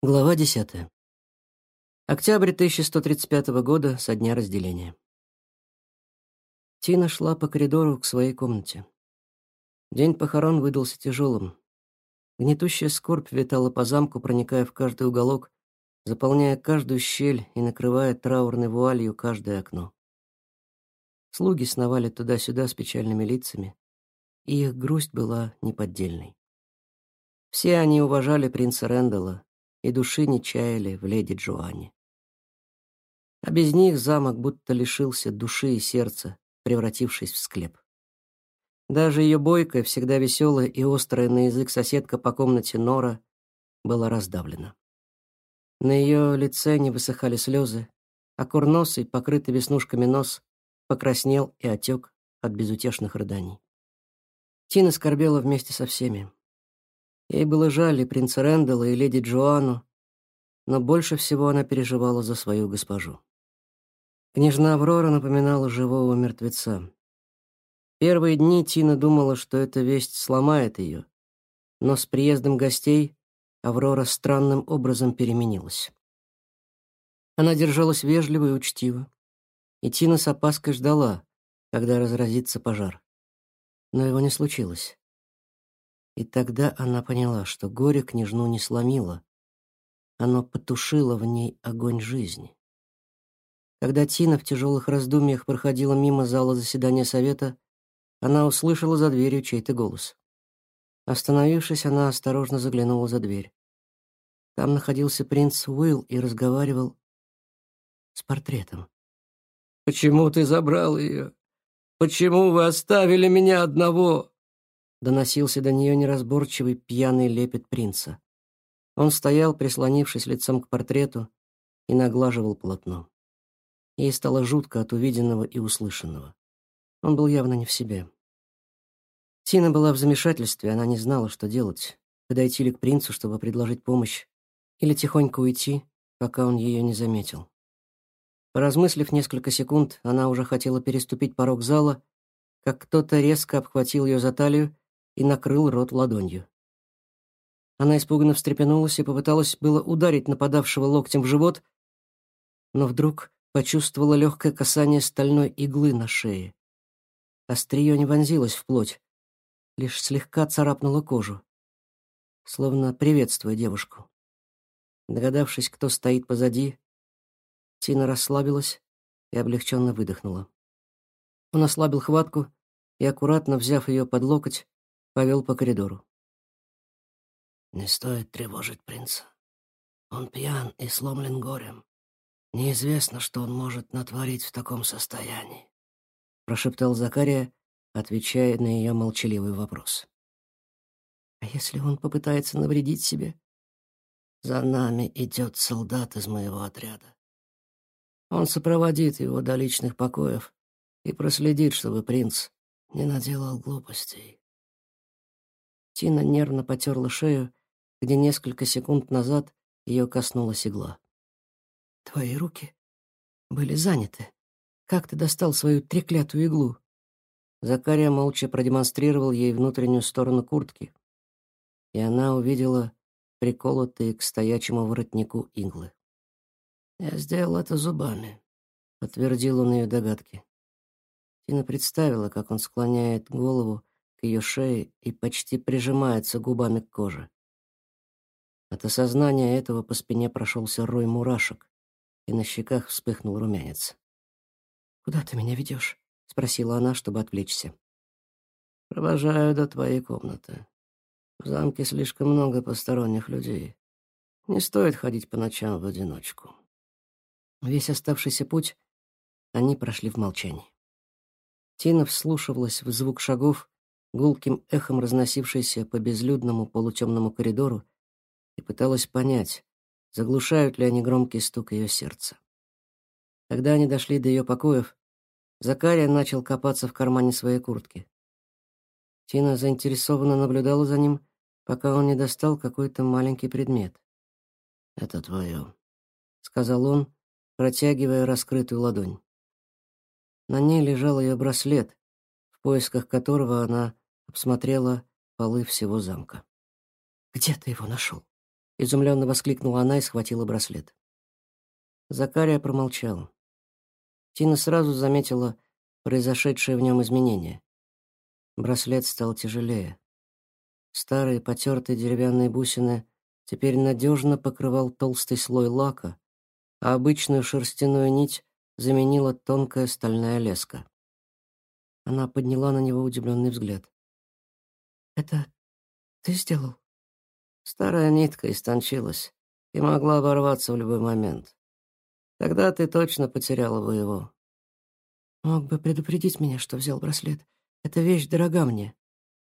Глава 10. Октябрь 1135 года, со дня разделения. Тина шла по коридору к своей комнате. День похорон выдался тяжелым. Гнетущая скорбь витала по замку, проникая в каждый уголок, заполняя каждую щель и накрывая траурной вуалью каждое окно. Слуги сновали туда-сюда с печальными лицами, и их грусть была неподдельной. Все они уважали принца Рэндалла, и души не чаяли в леди Джоанне. А без них замок будто лишился души и сердца, превратившись в склеп. Даже ее бойкая, всегда веселая и острая на язык соседка по комнате Нора была раздавлена. На ее лице не высыхали слезы, а курносый, покрытый веснушками нос, покраснел и отек от безутешных рыданий. Тина скорбела вместе со всеми. Ей было жаль и принца Рэндалла, и леди Джоанну, но больше всего она переживала за свою госпожу. Княжна Аврора напоминала живого мертвеца. Первые дни Тина думала, что эта весть сломает ее, но с приездом гостей Аврора странным образом переменилась. Она держалась вежливо и учтиво, и Тина с опаской ждала, когда разразится пожар. Но его не случилось. И тогда она поняла, что горе княжну не сломило. Оно потушило в ней огонь жизни. Когда Тина в тяжелых раздумьях проходила мимо зала заседания совета, она услышала за дверью чей-то голос. Остановившись, она осторожно заглянула за дверь. Там находился принц Уилл и разговаривал с портретом. «Почему ты забрал ее? Почему вы оставили меня одного?» Доносился до нее неразборчивый пьяный лепет принца. Он стоял, прислонившись лицом к портрету, и наглаживал полотно. Ей стало жутко от увиденного и услышанного. Он был явно не в себе. Тина была в замешательстве, она не знала, что делать. Подойти ли к принцу, чтобы предложить помощь, или тихонько уйти, пока он ее не заметил. Поразмыслив несколько секунд, она уже хотела переступить порог зала, как кто-то резко обхватил ее за талию и накрыл рот ладонью. Она испуганно встрепенулась и попыталась было ударить нападавшего локтем в живот, но вдруг почувствовала легкое касание стальной иглы на шее. Острие не вонзилось в плоть, лишь слегка царапнуло кожу, словно приветствуя девушку. Догадавшись, кто стоит позади, Тина расслабилась и облегченно выдохнула. Он ослабил хватку и, аккуратно взяв ее под локоть, повел по коридору. «Не стоит тревожить принца. Он пьян и сломлен горем. Неизвестно, что он может натворить в таком состоянии», прошептал Закария, отвечая на ее молчаливый вопрос. «А если он попытается навредить себе?» «За нами идет солдат из моего отряда. Он сопроводит его до личных покоев и проследит, чтобы принц не наделал глупостей. Тина нервно потерла шею, где несколько секунд назад ее коснулась игла. «Твои руки были заняты. Как ты достал свою треклятую иглу?» Закария молча продемонстрировал ей внутреннюю сторону куртки, и она увидела приколотые к стоячему воротнику иглы. «Я сделал это зубами», — подтвердил он ее догадки. Тина представила, как он склоняет голову к ее шее и почти прижимается губами к коже. От осознания этого по спине прошелся рой мурашек, и на щеках вспыхнул румянец. «Куда ты меня ведешь?» — спросила она, чтобы отвлечься. «Провожаю до твоей комнаты. В замке слишком много посторонних людей. Не стоит ходить по ночам в одиночку». Весь оставшийся путь они прошли в молчании. Тина вслушивалась в звук шагов, гулким эхом разносившейся по безлюдному полутемному коридору, и пыталась понять, заглушают ли они громкий стук ее сердца. Когда они дошли до ее покоев, Закария начал копаться в кармане своей куртки. Тина заинтересованно наблюдала за ним, пока он не достал какой-то маленький предмет. «Это твое», — сказал он, протягивая раскрытую ладонь. На ней лежал ее браслет, поисках которого она обсмотрела полы всего замка. «Где ты его нашел?» — изумленно воскликнула она и схватила браслет. Закария промолчал. Тина сразу заметила произошедшее в нем изменение. Браслет стал тяжелее. Старые потертые деревянные бусины теперь надежно покрывал толстый слой лака, а обычную шерстяную нить заменила тонкая стальная леска. Она подняла на него удивленный взгляд. «Это ты сделал?» Старая нитка истончилась и могла оборваться в любой момент. Тогда ты точно потеряла бы его. Мог бы предупредить меня, что взял браслет. Эта вещь дорога мне.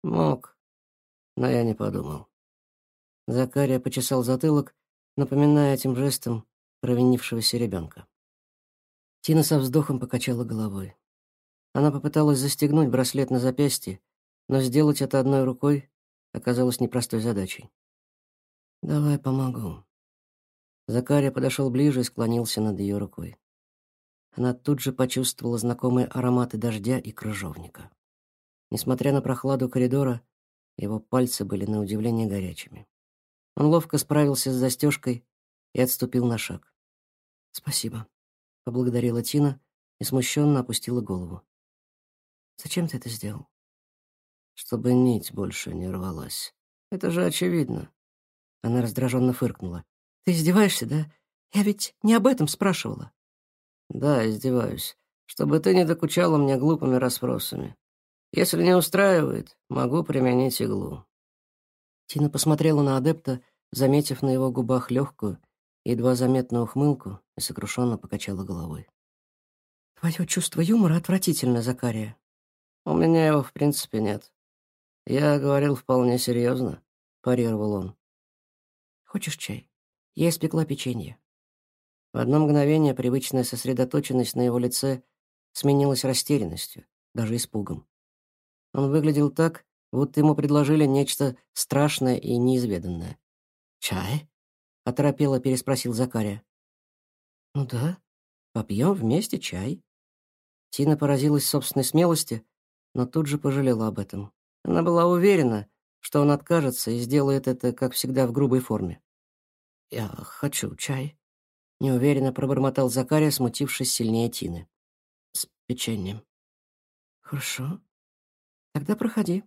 Мог, но я не подумал. Закария почесал затылок, напоминая этим жестом провинившегося ребенка. Тина со вздохом покачала головой. Она попыталась застегнуть браслет на запястье, но сделать это одной рукой оказалось непростой задачей. «Давай помогу». Закария подошел ближе и склонился над ее рукой. Она тут же почувствовала знакомые ароматы дождя и крыжовника. Несмотря на прохладу коридора, его пальцы были на удивление горячими. Он ловко справился с застежкой и отступил на шаг. «Спасибо», — поблагодарила Тина и смущенно опустила голову. «Зачем ты это сделал?» «Чтобы нить больше не рвалась. Это же очевидно. Она раздраженно фыркнула. «Ты издеваешься, да? Я ведь не об этом спрашивала». «Да, издеваюсь. Чтобы ты не докучала мне глупыми расспросами. Если не устраивает, могу применить иглу». Тина посмотрела на адепта, заметив на его губах легкую, едва заметную ухмылку, и сокрушенно покачала головой. «Твое чувство юмора отвратительно, Закария». «У меня его, в принципе, нет. Я говорил вполне серьезно», — парировал он. Хочешь чай? Я испекла печенье». В одно мгновение привычная сосредоточенность на его лице сменилась растерянностью, даже испугом. Он выглядел так, будто ему предложили нечто страшное и неизведанное. «Чай?» — оторопело переспросил Закария. «Ну да, попьем вместе чай». Тина поразилась собственной смелости, но тут же пожалела об этом. Она была уверена, что он откажется и сделает это, как всегда, в грубой форме. «Я хочу чай», — неуверенно пробормотал Закария, смутившись сильнее Тины. «С печеньем». «Хорошо. Тогда проходи».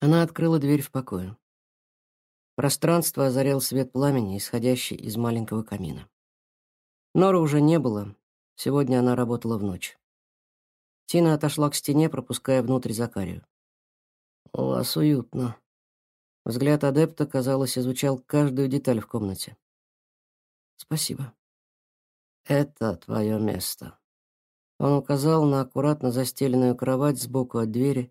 Она открыла дверь в покое. Пространство озарял свет пламени, исходящий из маленького камина. Нора уже не было. Сегодня она работала в ночь. Тина отошла к стене, пропуская внутрь Закарию. «У вас уютно», Взгляд адепта, казалось, изучал каждую деталь в комнате. «Спасибо. Это твое место». Он указал на аккуратно застеленную кровать сбоку от двери,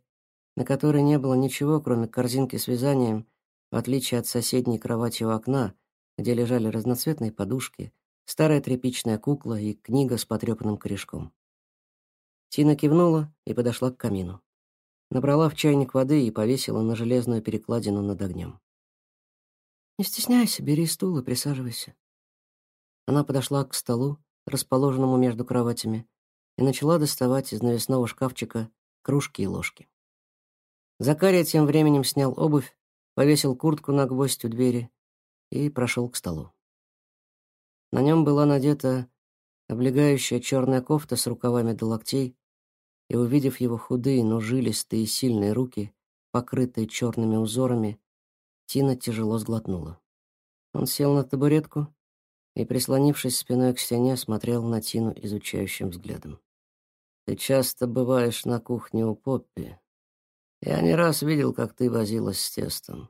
на которой не было ничего, кроме корзинки с вязанием, в отличие от соседней кровати у окна, где лежали разноцветные подушки, старая тряпичная кукла и книга с потрепанным корешком. Тина кивнула и подошла к камину набрала в чайник воды и повесила на железную перекладину над огнем. «Не стесняйся, бери стул и присаживайся». Она подошла к столу, расположенному между кроватями, и начала доставать из навесного шкафчика кружки и ложки. Закария тем временем снял обувь, повесил куртку на гвоздь у двери и прошел к столу. На нем была надета облегающая черная кофта с рукавами до локтей, и, увидев его худые, но жилистые и сильные руки, покрытые черными узорами, Тина тяжело сглотнула. Он сел на табуретку и, прислонившись спиной к стене, смотрел на Тину изучающим взглядом. «Ты часто бываешь на кухне у Поппи. Я не раз видел, как ты возилась с тестом.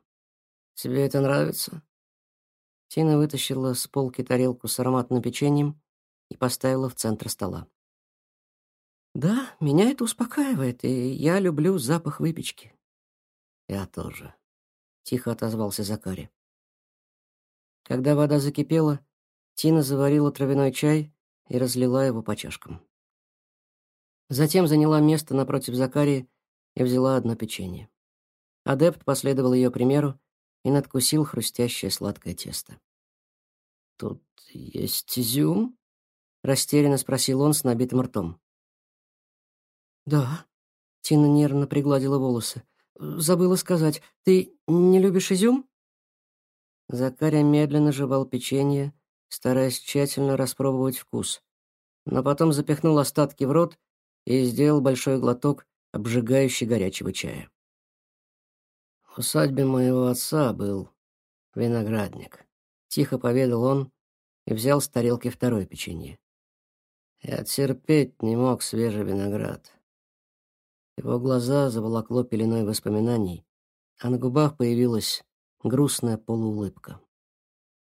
Тебе это нравится?» Тина вытащила с полки тарелку с ароматным печеньем и поставила в центр стола. Да, меня это успокаивает, и я люблю запах выпечки. Я тоже, тихо отозвался Закари. Когда вода закипела, Тина заварила травяной чай и разлила его по чашкам. Затем заняла место напротив Закарии и взяла одно печенье. Адепт последовал ее примеру и надкусил хрустящее сладкое тесто. «Тут есть изюм?» — растерянно спросил он с набитым ртом. «Да». Тина нервно пригладила волосы. «Забыла сказать, ты не любишь изюм?» Закаря медленно жевал печенье, стараясь тщательно распробовать вкус, но потом запихнул остатки в рот и сделал большой глоток обжигающий горячего чая. В усадьбе моего отца был виноградник. Тихо поведал он и взял с тарелки второе печенье. Я терпеть не мог свежий виноград. Его глаза заволокло пеленой воспоминаний, а на губах появилась грустная полуулыбка.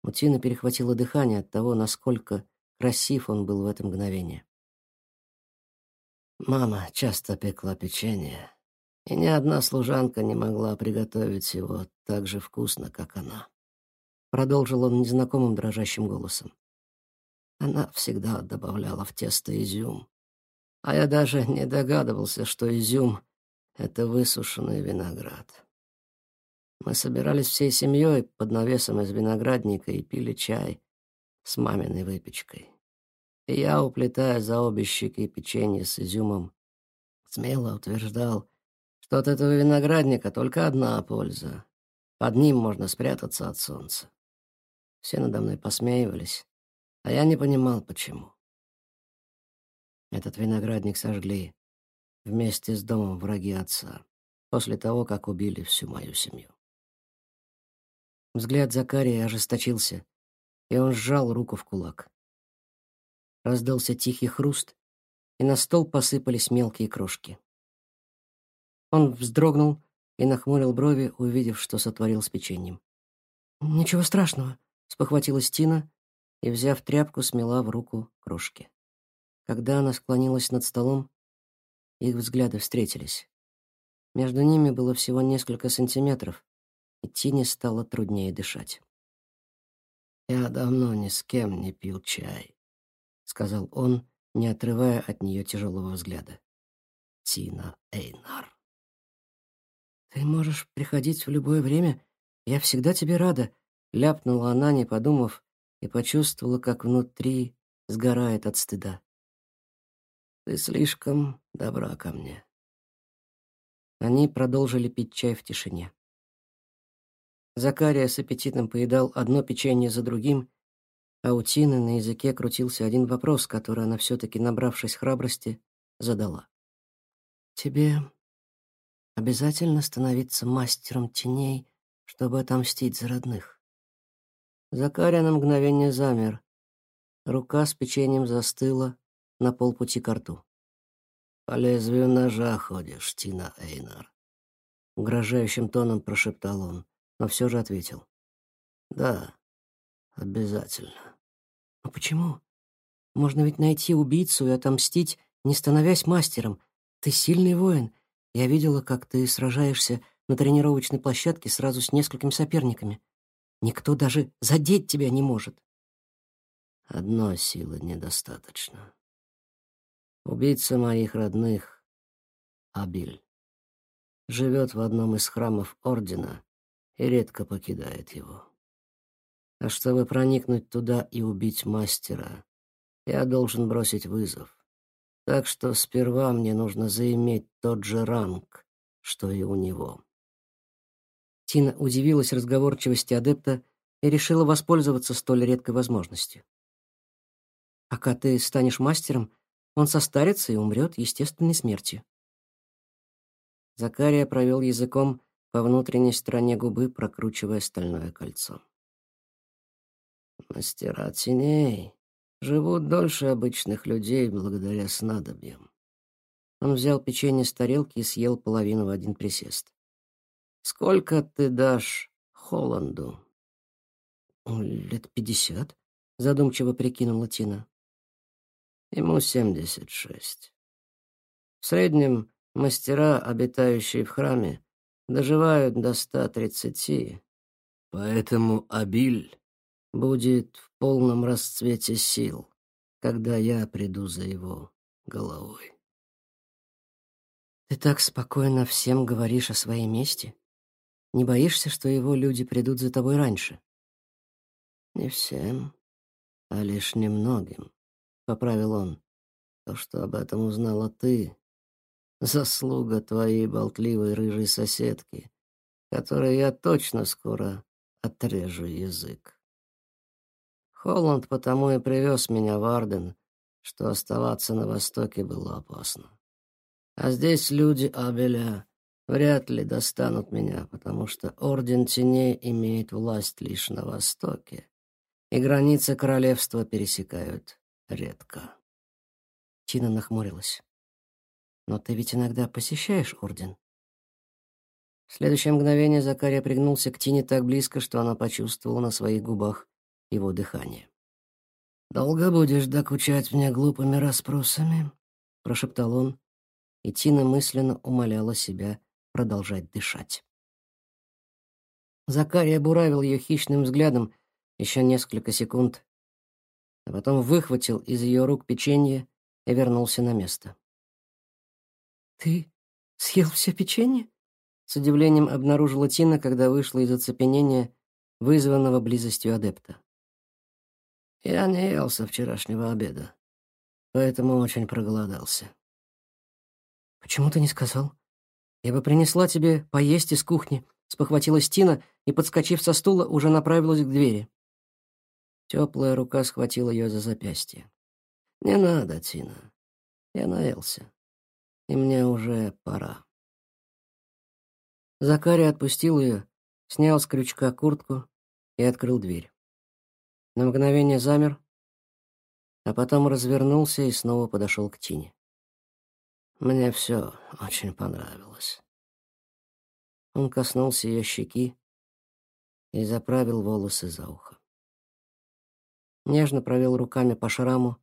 У Тины перехватило дыхание от того, насколько красив он был в это мгновение. Мама часто пекла печенье, и ни одна служанка не могла приготовить его так же вкусно, как она. Продолжил он незнакомым дрожащим голосом. Она всегда добавляла в тесто изюм, а я даже не догадывался, что изюм — это высушенный виноград. Мы собирались всей семьей под навесом из виноградника и пили чай с маминой выпечкой. И я, уплетая за обе щеки печенье с изюмом, смело утверждал, что от этого виноградника только одна польза. Под ним можно спрятаться от солнца. Все надо мной посмеивались, а я не понимал, почему. Этот виноградник сожгли вместе с домом враги отца, после того, как убили всю мою семью. Взгляд Закария ожесточился, и он сжал руку в кулак. Раздался тихий хруст, и на стол посыпались мелкие крошки. Он вздрогнул и нахмурил брови, увидев, что сотворил с печеньем. «Ничего страшного», — спохватилась Тина и, взяв тряпку, смела в руку крошки. Когда она склонилась над столом, их взгляды встретились. Между ними было всего несколько сантиметров, и Тине стало труднее дышать. «Я давно ни с кем не пил чай», — сказал он, не отрывая от нее тяжелого взгляда. «Тина Эйнар». «Ты можешь приходить в любое время. Я всегда тебе рада», — ляпнула она, не подумав, и почувствовала, как внутри сгорает от стыда. «Ты слишком добра ко мне». Они продолжили пить чай в тишине. Закария с аппетитом поедал одно печенье за другим, а у Тины на языке крутился один вопрос, который она все-таки, набравшись храбрости, задала. «Тебе обязательно становиться мастером теней, чтобы отомстить за родных?» Закария на мгновение замер. Рука с печеньем застыла на полпути к рту. «По лезвию ножа ходишь, Тина Эйнар», — угрожающим тоном прошептал он, но все же ответил. «Да, обязательно». Но почему? Можно ведь найти убийцу и отомстить, не становясь мастером. Ты сильный воин. Я видела, как ты сражаешься на тренировочной площадке сразу с несколькими соперниками. Никто даже задеть тебя не может. Одной силы недостаточно. Убийца моих родных, Абиль, живет в одном из храмов Ордена и редко покидает его. А чтобы проникнуть туда и убить мастера, я должен бросить вызов. Так что сперва мне нужно заиметь тот же ранг, что и у него. Тина удивилась разговорчивости адепта и решила воспользоваться столь редкой возможностью. Пока ты станешь мастером, он состарится и умрет естественной смертью. Закария провел языком по внутренней стороне губы, прокручивая стальное кольцо. Мастера теней живут дольше обычных людей благодаря снадобьям. Он взял печенье с тарелки и съел половину в один присест. «Сколько ты дашь Холланду?» «Лет пятьдесят», — задумчиво прикинула Тина. «Ему семьдесят шесть. В среднем мастера, обитающие в храме, доживают до ста тридцати, поэтому Абиль будет в полном расцвете сил, когда я приду за его головой. Ты так спокойно всем говоришь о своей мести? Не боишься, что его люди придут за тобой раньше? Не всем, а лишь немногим, — поправил он. То, что об этом узнала ты, заслуга твоей болтливой рыжей соседки, которой я точно скоро отрежу язык. Холланд потому и привез меня в Арден, что оставаться на Востоке было опасно. А здесь люди Абеля вряд ли достанут меня, потому что Орден Теней имеет власть лишь на Востоке, и границы королевства пересекают редко. Тина нахмурилась. «Но ты ведь иногда посещаешь Орден?» В следующее мгновение Закария пригнулся к Тине так близко, что она почувствовала на своих губах его дыхание. «Долго будешь докучать мне глупыми расспросами?» — прошептал он, и Тина мысленно умоляла себя продолжать дышать. Закария буравил ее хищным взглядом еще несколько секунд, а потом выхватил из ее рук печенье и вернулся на место. «Ты съел все печенье?» С удивлением обнаружила Тина, когда вышла из оцепенения, вызванного близостью адепта. Я не ел со вчерашнего обеда, поэтому очень проголодался. Почему ты не сказал? Я бы принесла тебе поесть из кухни, спохватилась Тина и, подскочив со стула, уже направилась к двери. Теплая рука схватила ее за запястье. Не надо, Тина. Я наелся. И мне уже пора. Закарий отпустил ее, снял с крючка куртку и открыл дверь. На мгновение замер, а потом развернулся и снова подошел к Тине. Мне все очень понравилось. Он коснулся ее щеки и заправил волосы за ухо. Нежно провел руками по шраму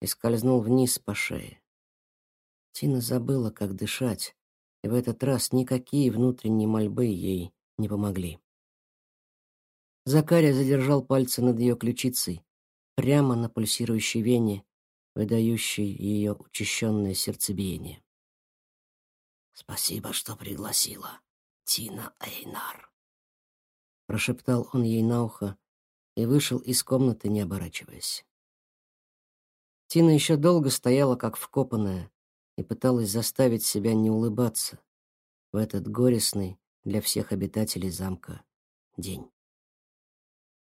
и скользнул вниз по шее. Тина забыла, как дышать, и в этот раз никакие внутренние мольбы ей не помогли. Закария задержал пальцы над ее ключицей, прямо на пульсирующей вене, выдающей ее учащенное сердцебиение. «Спасибо, что пригласила, Тина Эйнар», — прошептал он ей на ухо и вышел из комнаты, не оборачиваясь. Тина еще долго стояла, как вкопанная, и пыталась заставить себя не улыбаться в этот горестный для всех обитателей замка день.